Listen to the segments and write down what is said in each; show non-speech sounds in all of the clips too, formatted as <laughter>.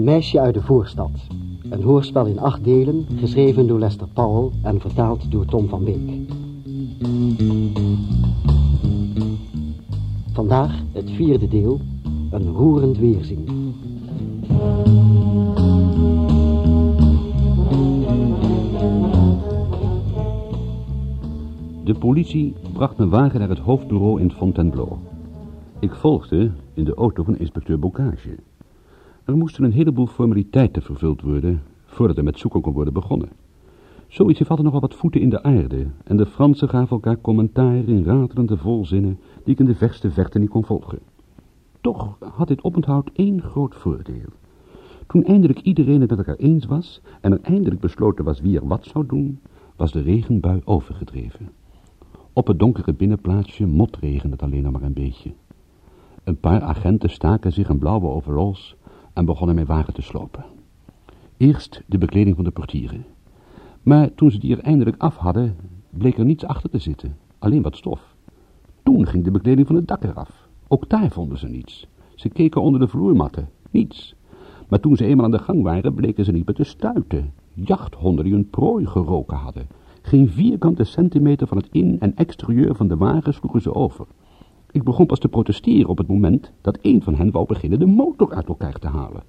Een meisje uit de voorstad. Een hoorspel in acht delen, geschreven door Lester Powell en vertaald door Tom van Beek. Vandaag het vierde deel, een roerend weerzien. De politie bracht mijn wagen naar het hoofdbureau in Fontainebleau. Ik volgde in de auto van inspecteur Bocage. Er moesten een heleboel formaliteiten vervuld worden voordat er met zoeken kon worden begonnen. Zoiets altijd nogal wat voeten in de aarde en de Fransen gaven elkaar commentaar in ratelende volzinnen die ik in de verste verte niet kon volgen. Toch had dit oponthoud één groot voordeel. Toen eindelijk iedereen het met elkaar eens was en er eindelijk besloten was wie er wat zou doen, was de regenbui overgedreven. Op het donkere binnenplaatsje motregende het alleen nog maar een beetje. Een paar agenten staken zich in blauwe overalls en begonnen mijn wagen te slopen. Eerst de bekleding van de portieren. Maar toen ze die er eindelijk af hadden, bleek er niets achter te zitten, alleen wat stof. Toen ging de bekleding van het dak eraf. Ook daar vonden ze niets. Ze keken onder de vloermatten, niets. Maar toen ze eenmaal aan de gang waren, bleken ze niet meer te stuiten. Jachthonden die hun prooi geroken hadden. Geen vierkante centimeter van het in- en exterieur van de wagen sloegen ze over. Ik begon pas te protesteren op het moment dat een van hen wou beginnen de motor uit elkaar te halen.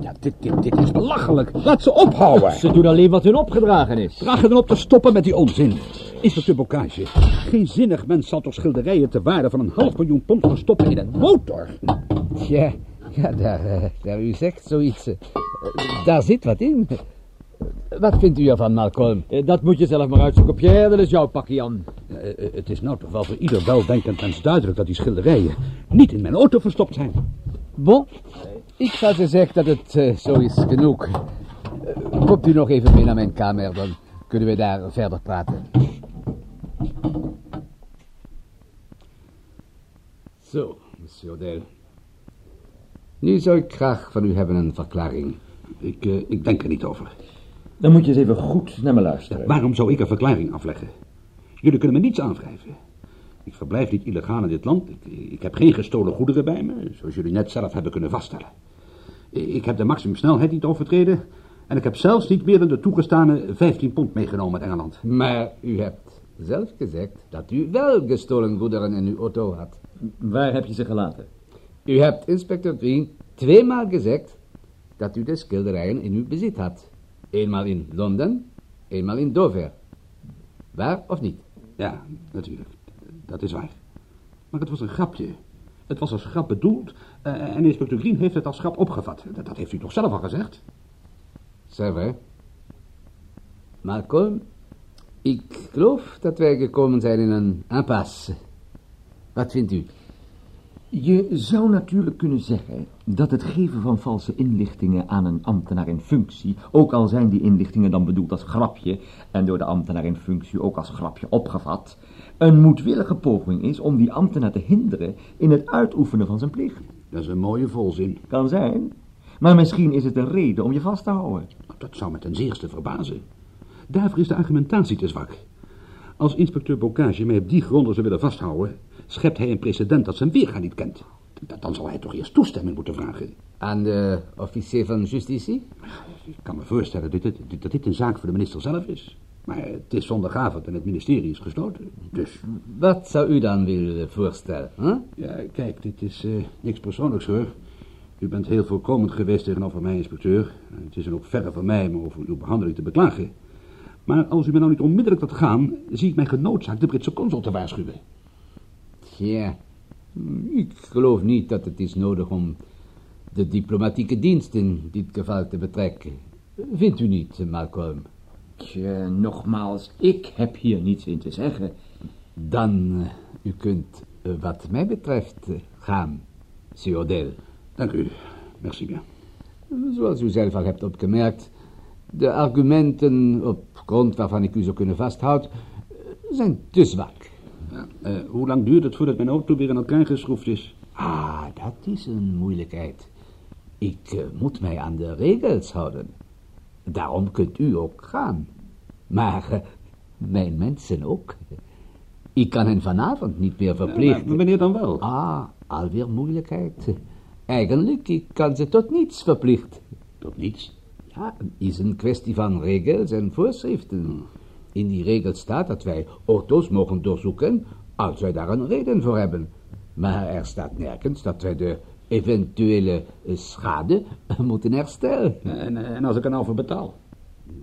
Ja, dit, dit, dit is belachelijk. Laat ze ophouden. Ze doen alleen wat hun opgedragen is. Vraag er dan op te stoppen met die onzin. Inspecteur Bocage, geen zinnig mens zal toch schilderijen te waarde van een half miljoen pond gaan stoppen in een motor? Ja, ja daar, eh, daar u zegt zoiets. eh, Daar zit wat in. Wat vindt u ervan, Malcolm? Eh, Dat moet je zelf maar uitzoeken. Pierre, dat is jouw pakje, Jan. Eh, eh, het is nou toch wel voor ieder weldenkend mens duidelijk dat die schilderijen niet in mijn auto verstopt zijn. Bon, ik zou ze zeggen dat het eh, zo is genoeg. Eh, komt u nog even mee naar mijn kamer, dan kunnen we daar verder praten. Zo, monsieur Odell. Nu zou ik graag van u hebben een verklaring. Ik, eh, ik denk er niet over. Dan moet je eens even goed naar me luisteren. Waarom zou ik een verklaring afleggen? Jullie kunnen me niets aanwrijven. Ik verblijf niet illegaal in dit land. Ik, ik heb geen gestolen goederen bij me, zoals jullie net zelf hebben kunnen vaststellen. Ik heb de maximumsnelheid niet overtreden. En ik heb zelfs niet meer dan de toegestane 15 pond meegenomen uit Engeland. Maar u hebt zelf gezegd dat u wel gestolen goederen in uw auto had. Waar heb je ze gelaten? U hebt inspecteur Green tweemaal gezegd dat u de schilderijen in uw bezit had. Eenmaal in Londen, eenmaal in Dover. Waar of niet? Ja, natuurlijk. Dat is waar. Maar het was een grapje. Het was als grap bedoeld. eh, en inspecteur Green heeft het als grap opgevat. Dat, dat heeft u toch zelf al gezegd? Vrai. Malcolm, ik geloof dat wij gekomen zijn in een impasse. Wat vindt u? Je zou natuurlijk kunnen zeggen dat het geven van valse inlichtingen aan een ambtenaar in functie, ook al zijn die inlichtingen dan bedoeld als grapje en door de ambtenaar in functie ook als grapje opgevat, een moedwillige poging is om die ambtenaar te hinderen in het uitoefenen van zijn plicht. Dat is een mooie volzin. Kan zijn, maar misschien is het een reden om je vast te houden. Dat zou me ten zeerste verbazen. Daarvoor is de argumentatie te zwak. Als inspecteur Bocage mij op die gronden zou willen vasthouden, schept hij een precedent dat zijn weerga niet kent. Dan zal hij toch eerst toestemming moeten vragen. Aan de officier van justitie? Ik kan me voorstellen dat dit, dit- dat dit een zaak voor de minister zelf is. Maar het is zondagavond en het ministerie is gesloten. Dus, Wat zou u dan willen voorstellen? Hè? ja, kijk, dit is eh, niks persoonlijks hoor. U bent heel voorkomend geweest tegenover mij, inspecteur. Het is dan ook verre van mij om over uw behandeling te beklagen. Maar als u me nou niet onmiddellijk laat gaan, zie ik mij genoodzaakt de Britse consul te waarschuwen. Ja, ik geloof niet dat het is nodig om de diplomatieke dienst in dit geval te betrekken. Vindt u niet, Malcolm? Tje, nogmaals, ik heb hier niets in te zeggen. Dan, eh, u kunt, eh, wat mij betreft, eh, gaan, Odell. Dank u. Merci bien. Zoals u zelf al hebt opgemerkt, de argumenten op grond waarvan ik u zou kunnen vasthouden, zijn te zwak. Ja, eh, hoe lang duurt het voordat mijn auto weer in elkaar geschroefd is? Ah, dat is een moeilijkheid. Ik eh, moet mij aan de regels houden. Daarom kunt u ook gaan. Maar eh, mijn mensen ook. Ik kan hen vanavond niet meer Maar verplichten. wanneer dan wel? Ah, alweer moeilijkheid. Eigenlijk, ik kan ze tot niets verplicht. Tot niets. Ja, is een kwestie van regels en voorschriften. In die regels staat dat wij auto's mogen doorzoeken als wij daar een reden voor hebben. Maar er staat nergens dat wij de eventuele schade <laughs> moeten herstellen. En, en als ik er nou voor betaal?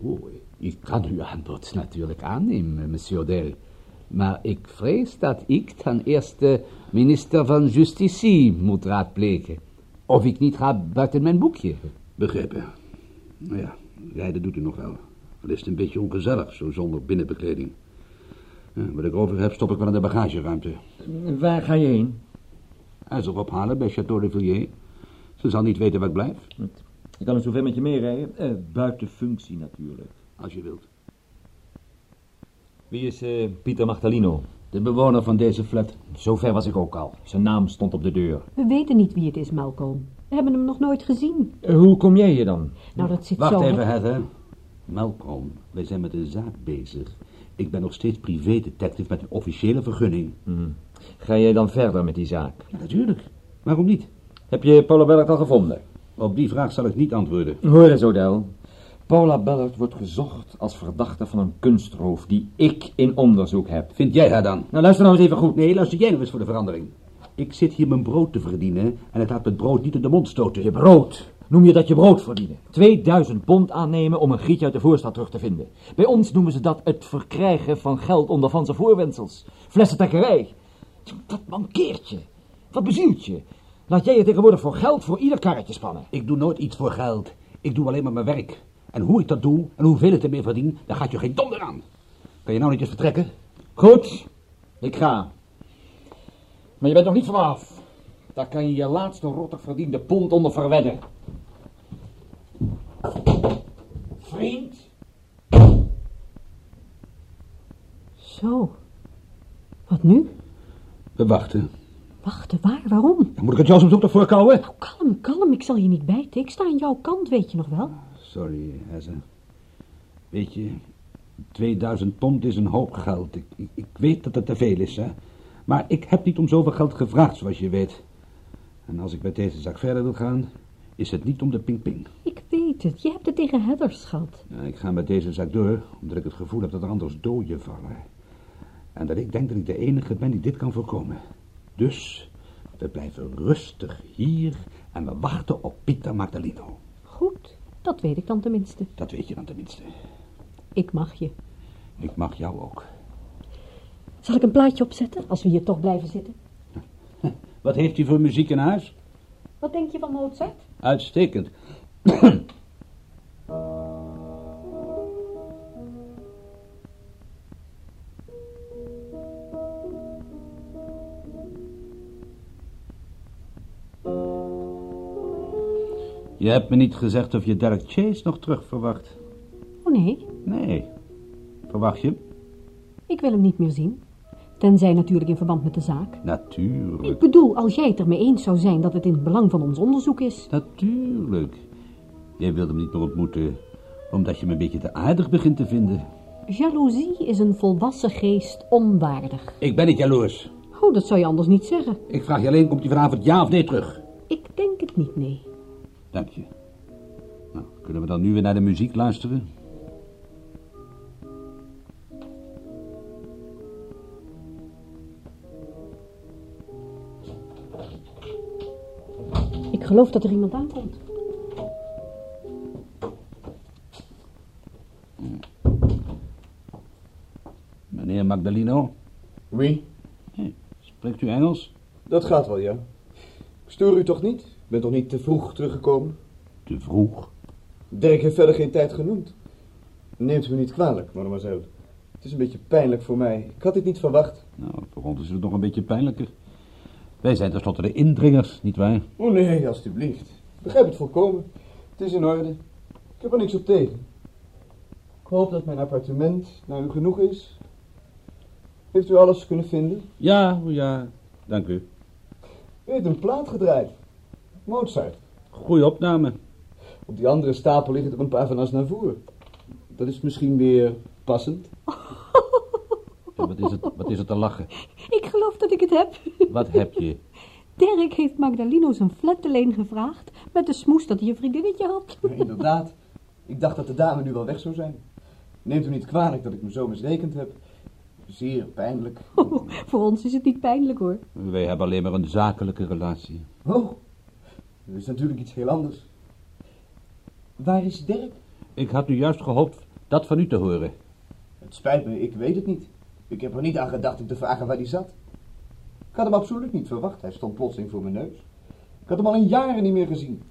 Oei, ik kan uw aanbod natuurlijk aannemen, monsieur Del. Maar ik vrees dat ik dan eerst de minister van Justitie moet raadplegen. Of ik niet ga buiten mijn boekje. Begrepen. Nou ja, rijden doet u nog wel. Al is het een beetje ongezellig, zo zonder binnenbekleding. Ja, wat ik over heb, stop ik wel in de bagageruimte. Waar ga je heen? Hij zal ophalen bij Château de Villiers. Ze zal niet weten waar ik blijf, Ik kan er zover met je meerijden. Eh, buiten functie natuurlijk. als je wilt. Wie is eh, Pieter Magdalino? De bewoner van deze flat. Zover was ik ook al. Zijn naam stond op de deur. We weten niet wie het is, Malcolm. We hebben hem nog nooit gezien. Eh, hoe kom jij hier dan? Nou, dat zit Wacht zo... even, Heather. Malcolm, wij zijn met een zaak bezig. Ik ben nog steeds privédetective met een officiële vergunning. Ga jij dan verder met die zaak? Ja, natuurlijk. Waarom niet? Heb je Paula Bellert al gevonden? Op die vraag zal ik niet antwoorden. Hoor eens, Odell. Paula Bellert wordt gezocht als verdachte van een kunstroof die ik in onderzoek heb. Vind jij haar dan? Nou, luister nou eens even goed. Nee, luister jij nou eens voor de verandering. Ik zit hier mijn brood te verdienen en het laat het brood niet in de mond stoten. Je brood. Noem je dat je brood verdienen? 2000 pond aannemen om een grietje uit de voorstad terug te vinden. Bij ons noemen ze dat het verkrijgen van geld onder valse voorwendsels. Flessentrekkerij. Wat mankeert je? Wat bezielt je? Laat jij je tegenwoordig voor geld voor ieder karretje spannen. Ik doe nooit iets voor geld. Ik doe alleen maar mijn werk. En hoe ik dat doe en hoeveel ik ermee verdien, daar gaat je geen donder aan. Kan je nou niet eens vertrekken? Goed, ik ga. Maar je bent nog niet vanaf. Daar kan je je laatste rottig verdiende pond onder verwedden. Vriend? Zo. Wat nu? We wachten. Wachten, waar? Waarom? Dan moet ik het jou soms ook nog voorkouwen? Nou, kalm, kalm. Ik zal je niet bijten. Ik sta aan jouw kant, weet je nog wel. Sorry, Hesse. Weet je, 2000 pond is een hoop geld. Ik, ik, ik weet dat het te veel is, hè. Maar ik heb niet om zoveel geld gevraagd, zoals je weet. En als ik met deze zaak verder wil gaan, is het niet om de ping-ping. Ik weet het. Je hebt het tegen Heathers gehad. Ja, ik ga met deze zaak door, omdat ik het gevoel heb dat er anders doden vallen. En dat ik denk dat ik de enige ben die dit kan voorkomen. Dus, we blijven rustig hier en we wachten op Pieter Magdalino. Goed. Dat weet ik dan tenminste. Dat weet je dan tenminste. Ik mag je. Ik mag jou ook. Zal ik een plaatje opzetten, als we hier toch blijven zitten? <laughs> Wat heeft u voor muziek in huis? Wat denk je van Mozart? Uitstekend. <clears throat> Je hebt me niet gezegd of je Derek Chase nog terug verwacht. Oh nee, Nee. Verwacht je? hem? ik wil hem niet meer zien. Tenzij natuurlijk in verband met de zaak. Ik Natuurlijk. bedoel, als jij het ermee eens zou zijn dat het in het belang van ons onderzoek is. Natuurlijk. Jij wilde hem niet meer ontmoeten, omdat je me een beetje te aardig begint te vinden. Jaloezie is een volwassen geest onwaardig. Ik ben niet jaloers. Oh, dat zou je anders niet zeggen. Ik vraag je alleen, komt hij vanavond ja of nee terug? Ik denk het niet, nee. Dank je. Nou, kunnen we dan nu weer naar de muziek luisteren? Ik geloof dat er iemand aankomt. Meneer Magdalino, Wie? spreekt u Engels? Dat gaat wel, ja. Ik stoor u toch niet? Ik ben toch niet te vroeg teruggekomen? Te vroeg. Dirk heeft verder geen tijd genoemd. Neemt u me niet kwalijk, mademoiselle. Het is een beetje pijnlijk voor mij. Ik had dit niet verwacht. Nou, voor ons is het nog een beetje pijnlijker. Wij zijn tenslotte de indringers, nietwaar? Oh nee, alstublieft. Ik begrijp het volkomen. Het is in orde. Ik heb er niks op tegen. Ik hoop dat mijn appartement naar u genoeg is. Heeft u alles kunnen vinden? Ja, ja, dank u. U heeft een plaat gedraaid. Mozart. Goeie opname. Op die andere stapel liggen er een paar van Aznavour. Dat is misschien weer passend. <laughs> Ja, wat, is het, wat is het te lachen? Ik geloof dat ik het heb. Wat heb je? <laughs> Dirk heeft Magdalino zijn flat alleen gevraagd met de smoes dat hij een vriendinnetje had. Ja, inderdaad. Ik dacht dat de dame nu wel weg zou zijn. Neemt u niet kwalijk dat ik me zo misrekend heb. Zeer pijnlijk. Oh, <laughs> voor ons is het niet pijnlijk hoor. Wij hebben alleen maar een zakelijke relatie. Oh, dat is natuurlijk iets heel anders. Waar is Dirk? Ik had nu juist gehoopt dat van u te horen. Het spijt me, ik weet het niet. Ik heb er niet aan gedacht om te vragen waar hij zat. Ik had hem absoluut niet verwacht. Hij stond plotseling voor mijn neus. Ik had hem al in jaren niet meer gezien.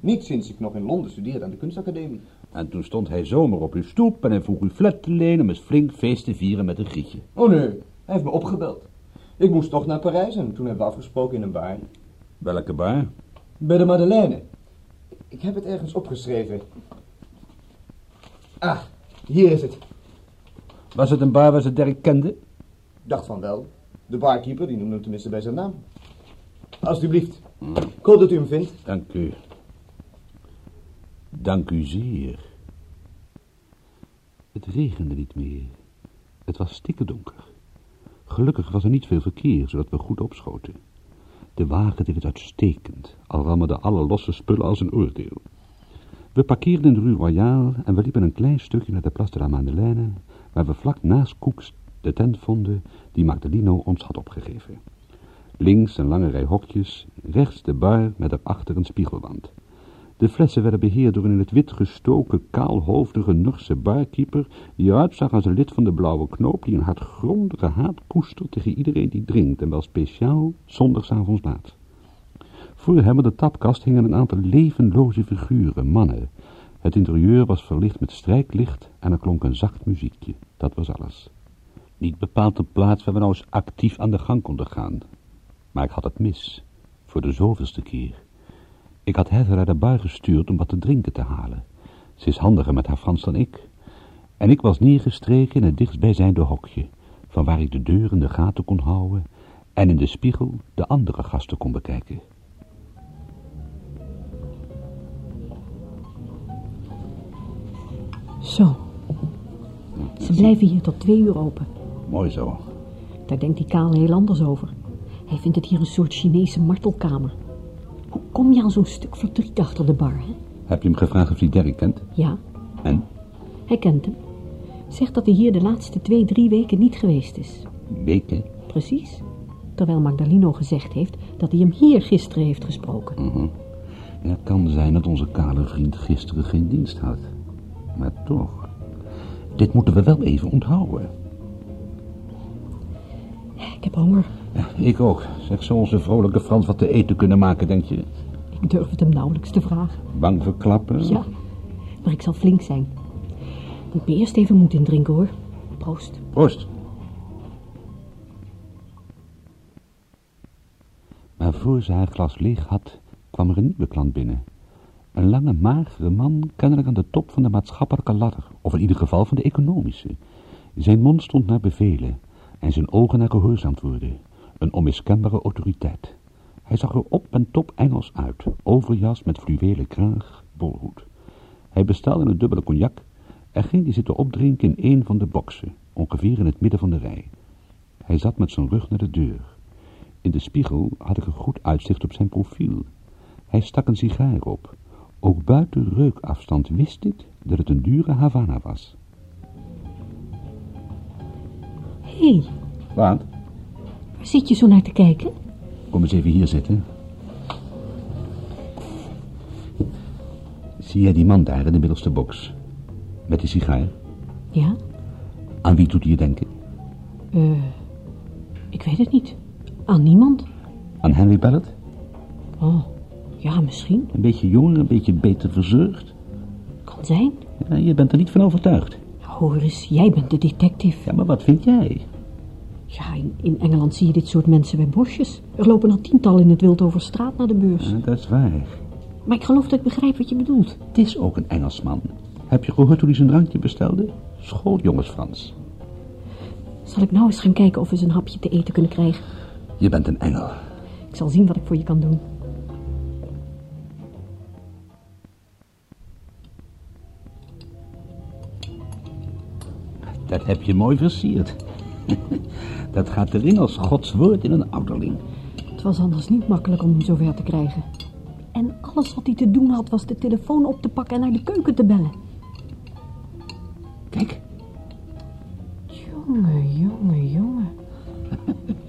Niet sinds ik nog in Londen studeerde aan de kunstacademie. En toen stond hij zomaar op uw stoep en hij vroeg u flat te lenen om eens flink feest te vieren met een grietje. Oh nee, hij heeft me opgebeld. Ik moest toch naar Parijs en toen hebben we afgesproken in een bar. Welke bar? Bij de Madeleine. Ik heb het ergens opgeschreven. Ah, hier is het. Was het een bar waar ze Dirk kende? Ik dacht van wel. De barkeeper, die noemde hem tenminste bij zijn naam. Alsjeblieft. Ik hoop dat u hem vindt. Dank u. Dank u zeer. Het regende niet meer. Het was stikkerdonker. Gelukkig was er niet veel verkeer, zodat we goed opschoten. De wagen deed het uitstekend, al rammerden alle losse spullen als een oordeel. We parkeerden in de Rue Royale en we liepen een klein stukje naar de Place de la Madeleine, waar we vlak naast Koeks de tent vonden die Magdalino ons had opgegeven. Links een lange rij hokjes, rechts de bar met erachter een spiegelwand. De flessen werden beheerd door een in het wit gestoken, kaalhoofdige Norse barkeeper, die eruit zag als een lid van de Blauwe Knoop, die een hardgrondige haat koestert tegen iedereen die drinkt, en wel speciaal zondagsavonds laat. Voor hem op de tapkast hingen een aantal levenloze figuren, mannen. Het interieur was verlicht met strijklicht en er klonk een zacht muziekje. Dat was alles. Niet bepaald een plaats waar we nou eens actief aan de gang konden gaan. Maar ik had het mis. Voor de zoveelste keer. Ik had Heather naar de bar gestuurd om wat te drinken te halen. Ze is handiger met haar Frans dan ik. En ik was neergestreken in het dichtstbijzijnde hokje, van waar ik de deur in de gaten kon houden en in de spiegel de andere gasten kon bekijken. Zo. Ze blijven hier tot twee uur open. Mooi zo. Daar denkt die kaal heel anders over. Hij vindt het hier een soort Chinese martelkamer. Kom je aan zo'n stuk verdriet achter de bar, hè? Heb je hem gevraagd of hij Derek kent? Ja, En? hij kent hem. Zegt dat hij hier de laatste twee, drie weken niet geweest is. Weken? Precies. Terwijl Magdalino gezegd heeft dat hij hem hier gisteren heeft gesproken. Mhm. Ja, het kan zijn dat onze kale vriend gisteren geen dienst had. Maar toch. Dit moeten we wel even onthouden. Ik heb honger. Ja, ik ook. Zeg zo onze vrolijke Frans wat te eten kunnen maken, denk je? Ik durf het hem nauwelijks te vragen. Bang voor klappen? Ja, maar ik zal flink zijn. Moet me eerst even moed indrinken, hoor. Proost. Proost. Maar voor ze haar glas leeg had, kwam er een nieuwe klant binnen. Een lange, magere man, kennelijk aan de top van de maatschappelijke ladder, of in ieder geval van de economische. Zijn mond stond naar bevelen en zijn ogen naar gehoorzaamd worden. Een onmiskenbare autoriteit. Hij zag er op en top Engels uit, overjas met fluwelen kraag, bolhoed. Hij bestelde een dubbele cognac en ging die zitten opdrinken in een van de boksen, ongeveer in het midden van de rij. Hij zat met zijn rug naar de deur. In de spiegel had ik een goed uitzicht op zijn profiel. Hij stak een sigaar op. Ook buiten reukafstand wist ik dat het een dure Havana was. Hé, hey, Wat? waar zit je zo naar te kijken? Kom eens even hier zitten. Zie jij die man daar in de middelste box? Met die sigaar? Ja, Aan wie doet hij je denken? eh, ik weet het niet. Aan niemand? Aan Henry Bellet? Oh, ja, misschien. Een beetje jonger, een beetje beter verzorgd? Kan zijn. Ja, je bent er niet van overtuigd. Hoor eens, jij bent de detective. Ja, maar wat vind jij? Ja, in, in Engeland zie je dit soort mensen bij bosjes. Er lopen al tientallen in het wild over straat naar de beurs. Ja, dat is waar. Maar ik geloof dat ik begrijp wat je bedoelt. Het is ook een Engelsman. Heb je gehoord hoe hij zijn drankje bestelde? Schooljongens Frans. Zal ik nou eens gaan kijken of we eens een hapje te eten kunnen krijgen? Je bent een engel. Ik zal zien wat ik voor je kan doen. Dat heb je mooi versierd. <laughs> Dat gaat erin als Gods woord in een ouderling. Het was anders niet makkelijk om hem zover te krijgen. En alles wat hij te doen had was de telefoon op te pakken en naar de keuken te bellen. Kijk, Jongen, jongen, jongen.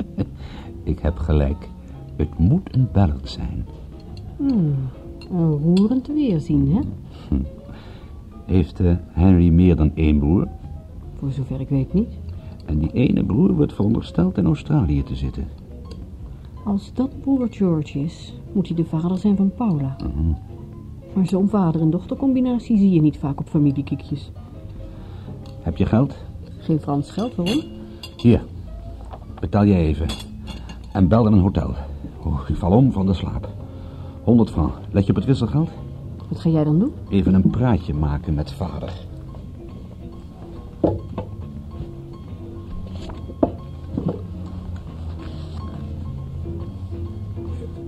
<laughs> ik heb gelijk. Het moet een Ballard zijn. Hmm, een roerend weerzien, hè? Heeft eh, Henry meer dan één broer? Voor zover ik weet niet. En die ene broer wordt verondersteld in Australië te zitten. Als dat broer George is, moet hij de vader zijn van Paula. Maar zo'n vader- en dochtercombinatie zie je niet vaak op familiekiekjes. Heb je geld? Geen Frans geld, waarom? Hier, betaal jij even. En bel dan een hotel. Oh, ik val om van de slaap. 100 francs. Let je op het wisselgeld? Wat ga jij dan doen? Even een praatje maken met vader.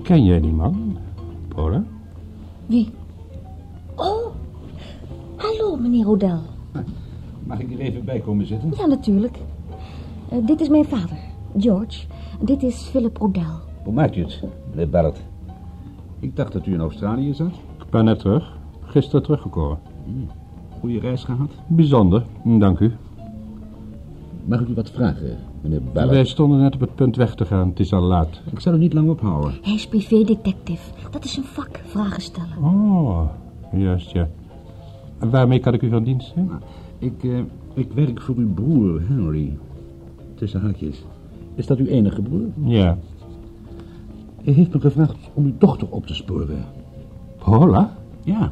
Ken jij die man, Paula? Wie? Oh, hallo meneer Odell. Mag ik er even bij komen zitten? Ja, natuurlijk. Eh, dit is mijn vader, George. Dit is Philip Odell. Hoe maakt u het, meneer Barrett? Ik dacht dat u in Australië zat. Ik ben net terug. Gisteren teruggekomen. Goeie reis gehad. Bijzonder, dank u. Mag ik u wat vragen, meneer Wij Barrett? stonden net op het punt weg te gaan. Het is al laat. Ik zal u niet lang ophouden. Hij is privédetective. Dat is een vak, vragen stellen. Oh, juist, ja. En waarmee kan ik u van dienst zijn? Ik, eh, ik werk voor uw broer, Henry. Tussen haakjes. Is dat uw enige broer? Ja. Hij heeft me gevraagd om uw dochter op te sporen. Paula? Ja.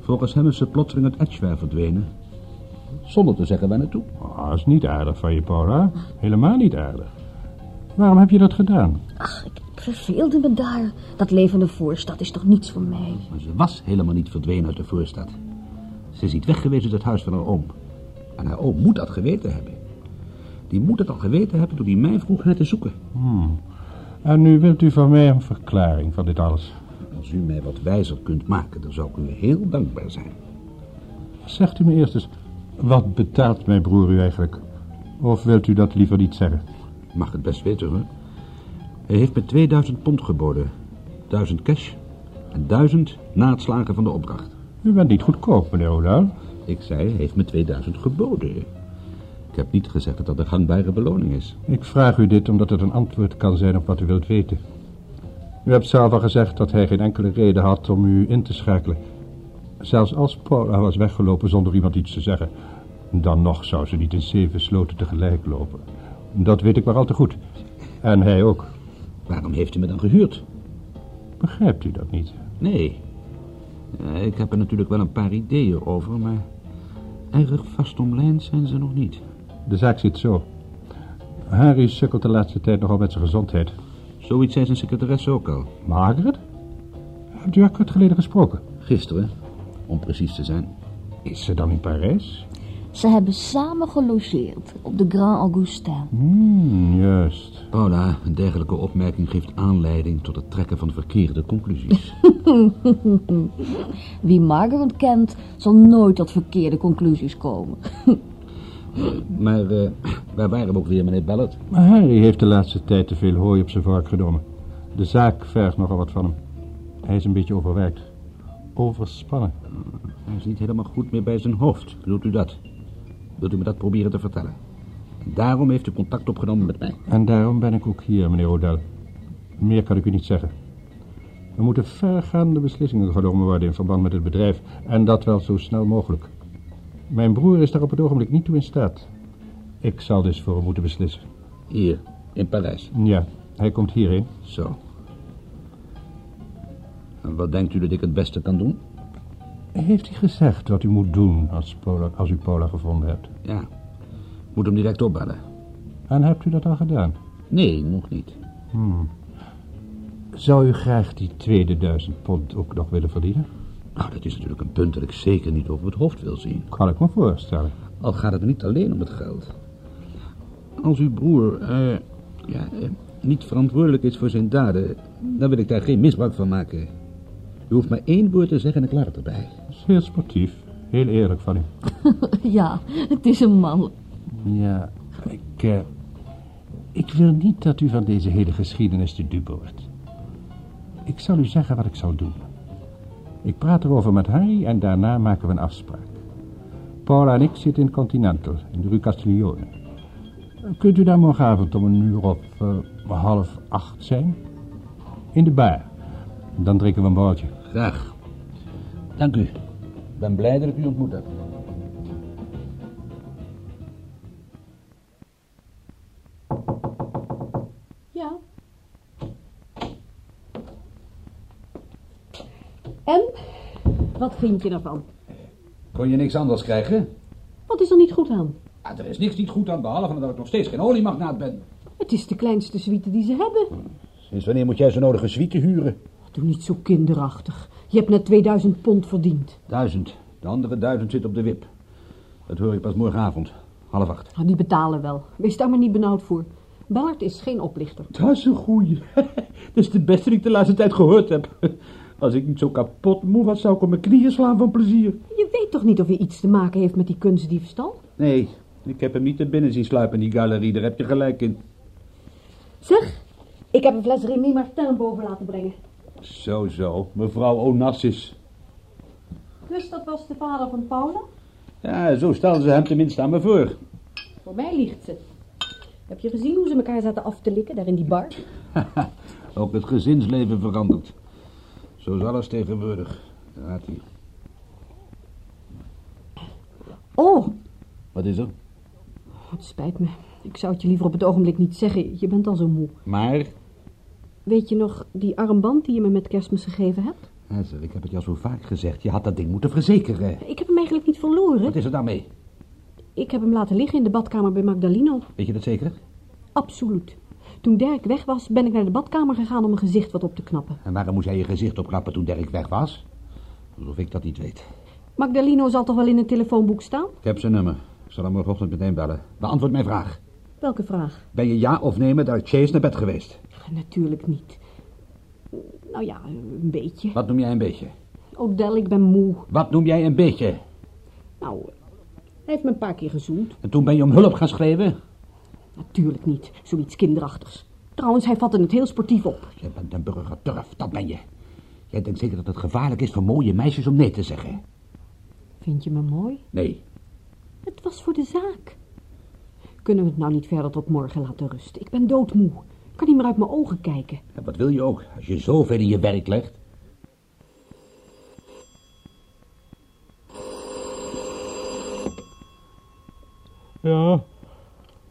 Volgens hem is ze plotseling uit Edgware verdwenen. Zonder te zeggen waar naartoe. Oh, dat is niet aardig van je, Paula. Helemaal niet aardig. Waarom heb je dat gedaan? Ach, ik verveelde me daar. Dat levende voorstad is toch niets voor mij. Maar ze was helemaal niet verdwenen uit de voorstad. Ze is niet weggewezen uit het huis van haar oom. En haar oom moet dat geweten hebben. Die moet het al geweten hebben toen hij mij vroeg haar te zoeken. En nu wilt u van mij een verklaring van dit alles. Als u mij wat wijzer kunt maken, dan zou ik u heel dankbaar zijn. Zegt u me eerst eens, wat betaalt mijn broer u eigenlijk? Of wilt u dat liever niet zeggen? Mag het best weten hoor. Hij heeft me 2000 pond geboden. 1000 cash en 1000 na het slagen van de opdracht. U bent niet goedkoop, meneer O'Dowd. Ik zei, hij heeft me 2000 geboden. Ik heb niet gezegd dat dat een gangbare beloning is. Ik vraag u dit omdat het een antwoord kan zijn op wat u wilt weten. U hebt zelf al gezegd dat hij geen enkele reden had om u in te schakelen. Zelfs als Paula was weggelopen zonder iemand iets te zeggen... dan nog zou ze niet in zeven sloten tegelijk lopen. Dat weet ik maar al te goed. En hij ook. Waarom heeft u me dan gehuurd? Begrijpt u dat niet? Nee. Ja, ik heb er natuurlijk wel een paar ideeën over, maar... erg vastomlijnd zijn ze nog niet. De zaak zit zo. Harry sukkelt de laatste tijd nogal met zijn gezondheid. Zoiets zei zijn secretaresse ook al. Margaret? Hebt u haar kort geleden gesproken? Gisteren, om precies te zijn. Is ze dan in Parijs? Ze hebben samen gelogeerd op de Grand Augustin. Hmm, juist. Paula, een dergelijke opmerking geeft aanleiding tot het trekken van verkeerde conclusies. <laughs> <laughs> Wie Margaret kent, zal nooit tot verkeerde conclusies komen. <laughs> maar eh, waar waren we ook weer, meneer Ballard? Maar Harry heeft de laatste tijd te veel hooi op zijn vark genomen. De zaak vergt nogal wat van hem. Hij is een beetje overwerkt. Overspannen. Hij is niet helemaal goed meer bij zijn hoofd. Bedoelt u dat? Wilt u me dat proberen te vertellen? En daarom heeft u contact opgenomen met mij. En daarom ben ik ook hier, meneer Odell. Meer kan ik u niet zeggen. Er moeten vergaande beslissingen genomen worden in verband met het bedrijf. En dat wel zo snel mogelijk. Mijn broer is daar op het ogenblik niet toe in staat. Ik zal dus voor hem moeten beslissen. Hier, in Parijs. Ja, hij komt hierheen. Zo. En wat denkt u dat ik het beste kan doen? Heeft hij gezegd wat u moet doen als, als u Paula gevonden hebt? Ja, moet hem direct opbellen. En hebt u dat al gedaan? Nee, nog niet. Zou u graag die tweede duizend pond ook nog willen verdienen? Nou, dat is natuurlijk een punt dat ik zeker niet over het hoofd wil zien. Kan ik me voorstellen. Al gaat het niet alleen om het geld. Als uw broer eh, ja, eh, niet verantwoordelijk is voor zijn daden, dan wil ik daar geen misbruik van maken. U hoeft maar één woord te zeggen en ik laat het erbij. Dat is heel sportief. Heel eerlijk van u. <laughs> ja, het is een man. Ja, ik, eh, Ik wil niet dat u van deze hele geschiedenis de dupe wordt. Ik zal u zeggen wat ik zal doen. Ik praat erover met Harry en daarna maken we een afspraak. Paula en ik zitten in Continental, in de Rue Castiglione. Kunt u daar morgenavond om een uur of eh, half acht zijn? In de bar. Dan drinken we een broodje. Graag. Dank u. Ik ben blij dat ik u ontmoet heb. Ja. En? Wat vind je ervan? Kon je niks anders krijgen? Wat is er niet goed aan? Ah, er is niks niet goed aan, behalve dat ik nog steeds geen oliemagnaat ben. Het is de kleinste suite die ze hebben. Sinds wanneer moet jij zo'n nodige suite huren? Doe niet zo kinderachtig. Je hebt net 2000 pond verdiend. Duizend. De andere duizend zit op de wip. Dat hoor ik pas morgenavond. Half acht. Ah, die betalen wel. Wees daar maar niet benauwd voor. Ballard is geen oplichter. Dat is een goeie. <laughs> Dat is de beste die ik de laatste tijd gehoord heb. Als ik niet zo kapot moe was, zou ik op mijn knieën slaan van plezier. Je weet toch niet of hij iets te maken heeft met die kunstdiefstal? Nee, ik heb hem niet er binnen zien sluipen in die galerie. Daar heb je gelijk in. Zeg, ik heb een fles Remy Martin boven laten brengen. Zo, zo. Mevrouw Onassis. Dus dat was de vader van Paula? Ja, zo stelden ze hem tenminste aan me voor. Voor mij liegt ze. Heb je gezien hoe ze elkaar zaten af te likken daar in die bar? <laughs> Ook het gezinsleven verandert. Zo is alles tegenwoordig. Daar gaat hij. Oh, Wat is er? het spijt me. Ik zou het je liever op het ogenblik niet zeggen. Je bent al zo moe. Maar... Weet je nog die armband die je me met kerstmis gegeven hebt? Ja, zeg, ik heb het al zo vaak gezegd. Je had dat ding moeten verzekeren. Ik heb hem eigenlijk niet verloren. Wat is er daarmee? Ik heb hem laten liggen in de badkamer bij Magdalino. Weet je dat zeker? Absoluut. Toen Dirk weg was, ben ik naar de badkamer gegaan om mijn gezicht wat op te knappen. En waarom moest jij je gezicht opknappen toen Dirk weg was? Alsof ik dat niet weet. Magdalino zal toch wel in het telefoonboek staan? Ik heb zijn nummer. Ik zal hem morgenochtend meteen bellen. Beantwoord mijn vraag. Welke vraag? Ben je ja of nee met uit Chase naar bed geweest? Natuurlijk niet. Nou ja, een beetje. Wat noem jij een beetje? Odell, ik ben moe. Wat noem jij een beetje? Nou, hij heeft me een paar keer gezoend. En toen ben je om hulp gaan schreeuwen? Natuurlijk niet. Zoiets kinderachtigs. Trouwens, hij vatte het heel sportief op. Je bent een burger turf, dat ben je. Jij denkt zeker dat het gevaarlijk is voor mooie meisjes om nee te zeggen. Vind je me mooi? Nee. Het was voor de zaak. Kunnen we het nou niet verder tot morgen laten rusten? Ik ben doodmoe. Ik kan niet meer uit mijn ogen kijken. En wat wil je ook, als je zoveel in je werk legt? Ja.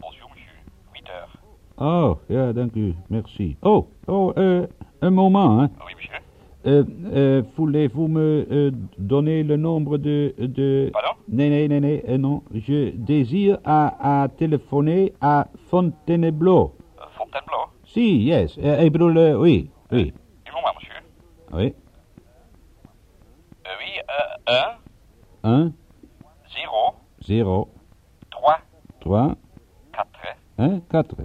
Bonjour, monsieur. 8 heures. Oh, ja, dank u. Merci. Oh, oh, euh, un moment, hein. Oui, monsieur. Euh, euh, Voulez-vous me euh, donner le nombre de... de... Pardon Nee, nee, nee, nee, euh, non. Je désire à, à téléphoner à Fontainebleau. Euh, Fontainebleau Si, yes. Euh, ik bedoel, euh, oui, oui. Du moment, monsieur. Oui. Euh, oui, euh, 1, 1, 0, 0, 3, 3, 4. 1, 4. Oui,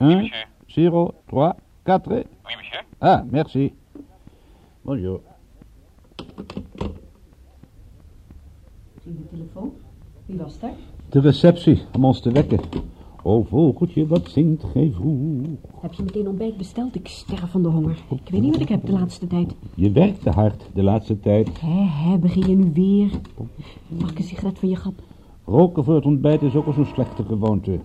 1, monsieur. 0, 3, 4. Oui, monsieur. Ah, merci. Bonjour. Ging de telefoon? Wie was daar? De receptie, om ons te wekken. O vogeltje, wat zingt gij vroeg? Heb je meteen ontbijt besteld? Ik sterf van de honger. Ik weet niet wat ik heb de laatste tijd. Je werkte hard de laatste tijd. Hé, hé, begin je nu weer? Mag ik een sigaret van je grap? Roken voor het ontbijt is ook al zo'n slechte gewoonte.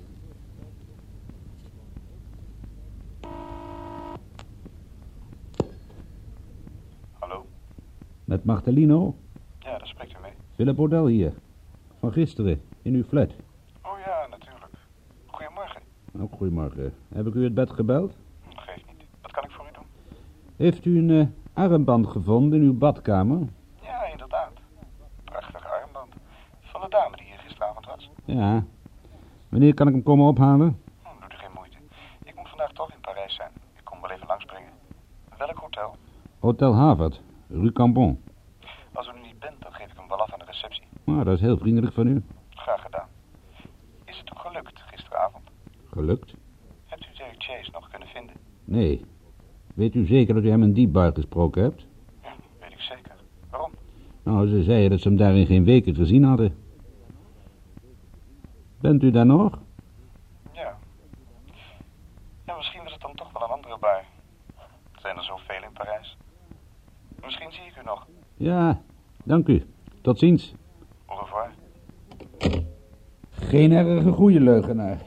Hallo? Met Magdalino, Ja, daar spreekt u mee. Philip Odell hier. Van gisteren, in uw flat. Oh ja, natuurlijk. Goedemorgen. Ook goedemorgen. Heb ik u het bed gebeld? Hm, Geeft niet. Wat kan ik voor u doen? Heeft u een eh, armband gevonden in uw badkamer? Ja, inderdaad. Prachtige armband. Van de dame die hier gisteravond was. Ja. Wanneer kan ik hem komen ophalen? Hm, doet u geen moeite. Ik moet vandaag toch in Parijs zijn. Ik kom wel even langsbrengen. Welk hotel? Hotel Harvard, Rue Cambon. Als u er niet bent, dan geef ik hem wel af aan de receptie. Nou, dat is heel vriendelijk van u. Graag gedaan. Is het ook gelukt gisteravond? Gelukt? Hebt u Derek Chase nog kunnen vinden? Nee. Weet u zeker dat u hem in die bar gesproken hebt? Ja, weet ik zeker. Waarom? Nou, ze zeiden dat ze hem daar in geen weken gezien hadden. Bent u daar nog? Ja. Misschien was het dan toch wel een andere. Er zijn er zoveel in Parijs. Misschien zie ik u nog. Ja, dank u. Tot ziens. Geen erge goede leugenaar.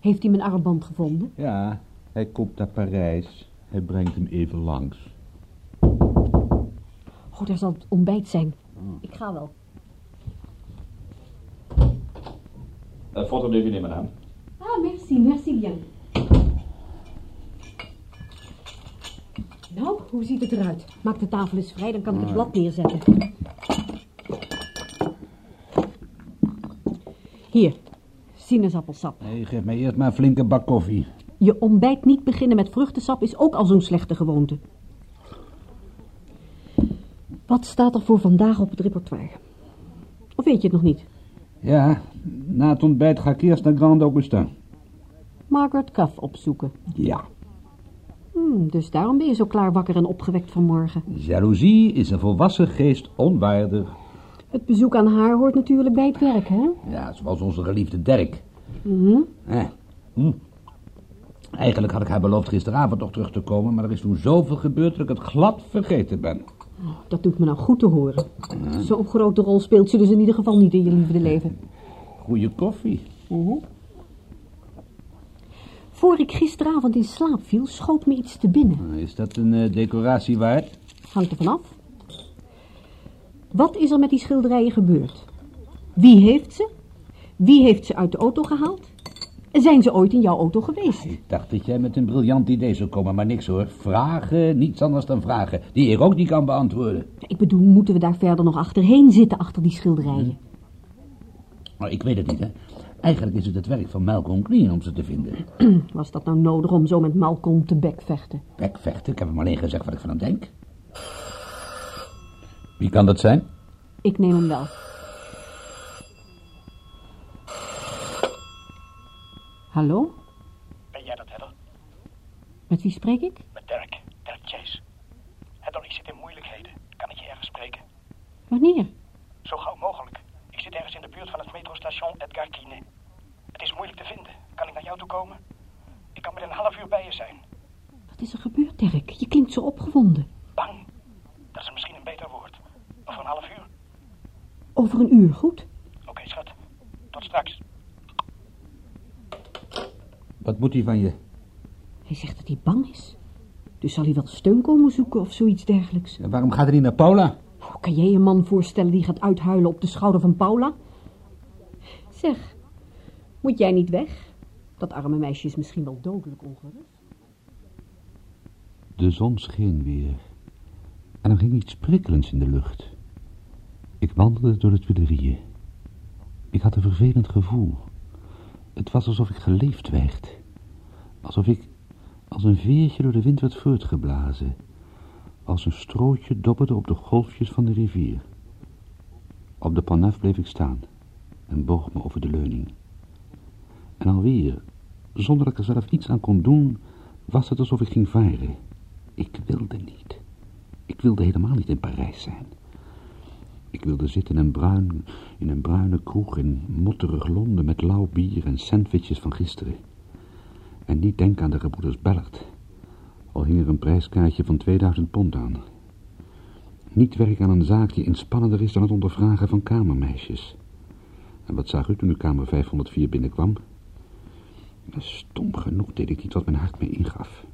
Heeft hij mijn armband gevonden? Ja, hij komt naar Parijs. Hij brengt hem even langs. Oh, daar zal het ontbijt zijn. Ik ga wel. Dat foto neem je niet meer aan. Ah, merci, merci bien. Nou, hoe ziet het eruit? Maak de tafel eens vrij, dan kan ik het blad neerzetten. Hier, sinaasappelsap. Nee, geef mij eerst maar een flinke bak koffie. Je ontbijt niet beginnen met vruchtensap is ook al zo'n slechte gewoonte. Wat staat er voor vandaag op het repertoire? Of weet je het nog niet? Ja, na het ontbijt ga ik eerst naar Grand Augustin. Margaret Cuff opzoeken. Ja. Hmm, dus daarom ben je zo klaar wakker en opgewekt vanmorgen. Jaloezie is een volwassen geest onwaardig. Het bezoek aan haar hoort natuurlijk bij het werk, hè? Ja, zoals onze geliefde Dirk. Mhm. Eh. Hm. Eigenlijk had ik haar beloofd gisteravond nog terug te komen, maar er is toen zoveel gebeurd dat ik het glad vergeten ben. Dat doet me nou goed te horen. Zo'n grote rol speelt ze dus in ieder geval niet in je liefde leven. Goeie koffie. Mhm. Voor ik gisteravond in slaap viel, schoot me iets te binnen. Is dat een eh, decoratie waard? Hangt er vanaf. Wat is er met die schilderijen gebeurd? Wie heeft ze? Wie heeft ze uit de auto gehaald? Zijn ze ooit in jouw auto geweest? Ik dacht dat jij met een briljant idee zou komen, maar niks hoor. Vragen, niets anders dan vragen, die ik ook niet kan beantwoorden. Ik bedoel, moeten we daar verder nog achterheen zitten, achter die schilderijen? Maar ik weet het niet, hè. Eigenlijk is het het werk van Malcolm Green om ze te vinden. <clears throat> Was dat nou nodig om zo met Malcolm te bekvechten? Bekvechten, ik heb hem alleen gezegd wat ik van hem denk. Wie kan dat zijn? Ik neem hem wel. Hallo? Ben jij dat, Heather? Met wie spreek ik? Met Dirk. Dirk Chase. Heather, ik zit in moeilijkheden. Kan ik je ergens spreken? Wanneer? Zo gauw mogelijk. Ik zit ergens in de buurt van het metrostation Edgar Quinet. Het is moeilijk te vinden. Kan ik naar jou toe komen? Ik kan binnen een half uur bij je zijn. Wat is er gebeurd, Dirk? Je klinkt zo opgewonden. Bang. Dat is misschien een beter woord. Over een half uur. Over een uur, goed? Oké, schat. Tot straks. Wat moet hij van je? Hij zegt dat hij bang is. Dus zal hij wel steun komen zoeken of zoiets dergelijks. En waarom gaat hij niet naar Paula? Oh, kan jij een man voorstellen die gaat uithuilen op de schouder van Paula? Zeg, moet jij niet weg? Dat arme meisje is misschien wel dodelijk ongerust. De zon scheen weer. En er ging iets prikkelends in de lucht. Ik wandelde door de Tuilerieën. Ik had een vervelend gevoel. Het was alsof ik geleefd werd. Alsof ik als een veertje door de wind werd voortgeblazen. Als een strootje dobberde op de golfjes van de rivier. Op de panaf bleef ik staan en boog me over de leuning. En alweer, zonder dat ik er zelf iets aan kon doen, was het alsof ik ging varen. Ik wilde niet. Ik wilde helemaal niet in Parijs zijn. Ik wilde zitten in een, bruin, in een bruine kroeg in motterig Londen met lauw bier en sandwiches van gisteren. En niet denken aan de gebroeders Bellert. Al hing er een prijskaartje van 2000 pond aan. Niet werken aan een zaak die inspannender is dan het ondervragen van kamermeisjes. En wat zag u toen u kamer 504 binnenkwam? Stom genoeg deed ik niet wat mijn hart me ingaf.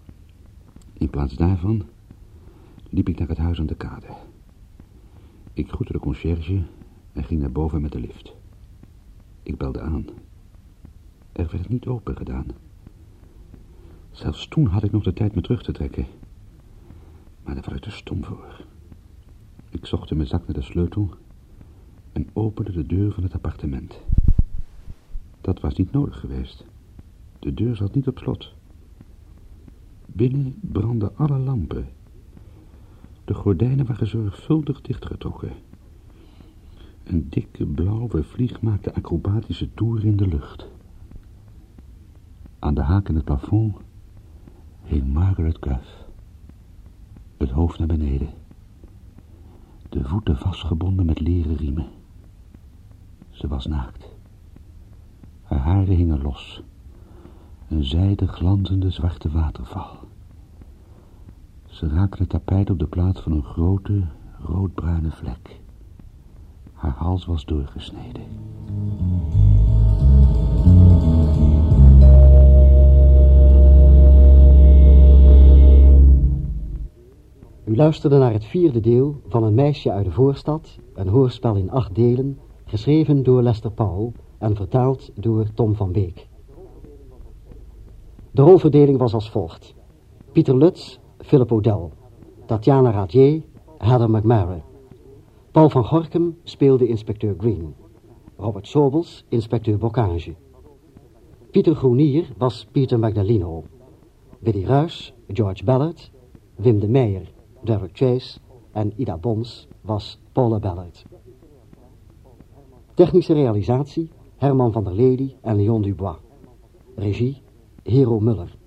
In plaats daarvan liep ik naar het huis aan de kade. Ik groette de conciërge en ging naar boven met de lift. Ik belde aan. Er werd niet open gedaan. Zelfs toen had ik nog de tijd me terug te trekken. Maar daar was ik te stom voor. Ik zocht in mijn zak naar de sleutel en opende de deur van het appartement. Dat was niet nodig geweest. De deur zat niet op slot. Binnen brandden alle lampen. De gordijnen waren zorgvuldig dichtgetrokken. Een dikke blauwe vlieg maakte acrobatische toeren in de lucht. Aan de haak in het plafond hing Margaret Cuff. Het hoofd naar beneden. De voeten vastgebonden met leren riemen. Ze was naakt. Haar haren hingen los. Een zijde glanzende zwarte waterval. Ze raakte het tapijt op de plaats van een grote, roodbruine vlek. Haar hals was doorgesneden. U luisterde naar het vierde deel van Een meisje uit de voorstad, een hoorspel in acht delen, geschreven door Lester Powell en vertaald door Tom van Beek. De rolverdeling was als volgt. Pieter Lutz, Philip O'Dell. Tatjana Radier, Heather McMurray. Paul van Gorkum speelde inspecteur Green. Robert Sobels, inspecteur Bocage. Pieter Groenier was Pieter Magdalino. Willy Ruys, George Ballard. Wim de Meijer, Derek Chase. En Ida Bons was Paula Ballard. Technische realisatie Herman van der Lely en Leon Dubois. Regie Hero Muller.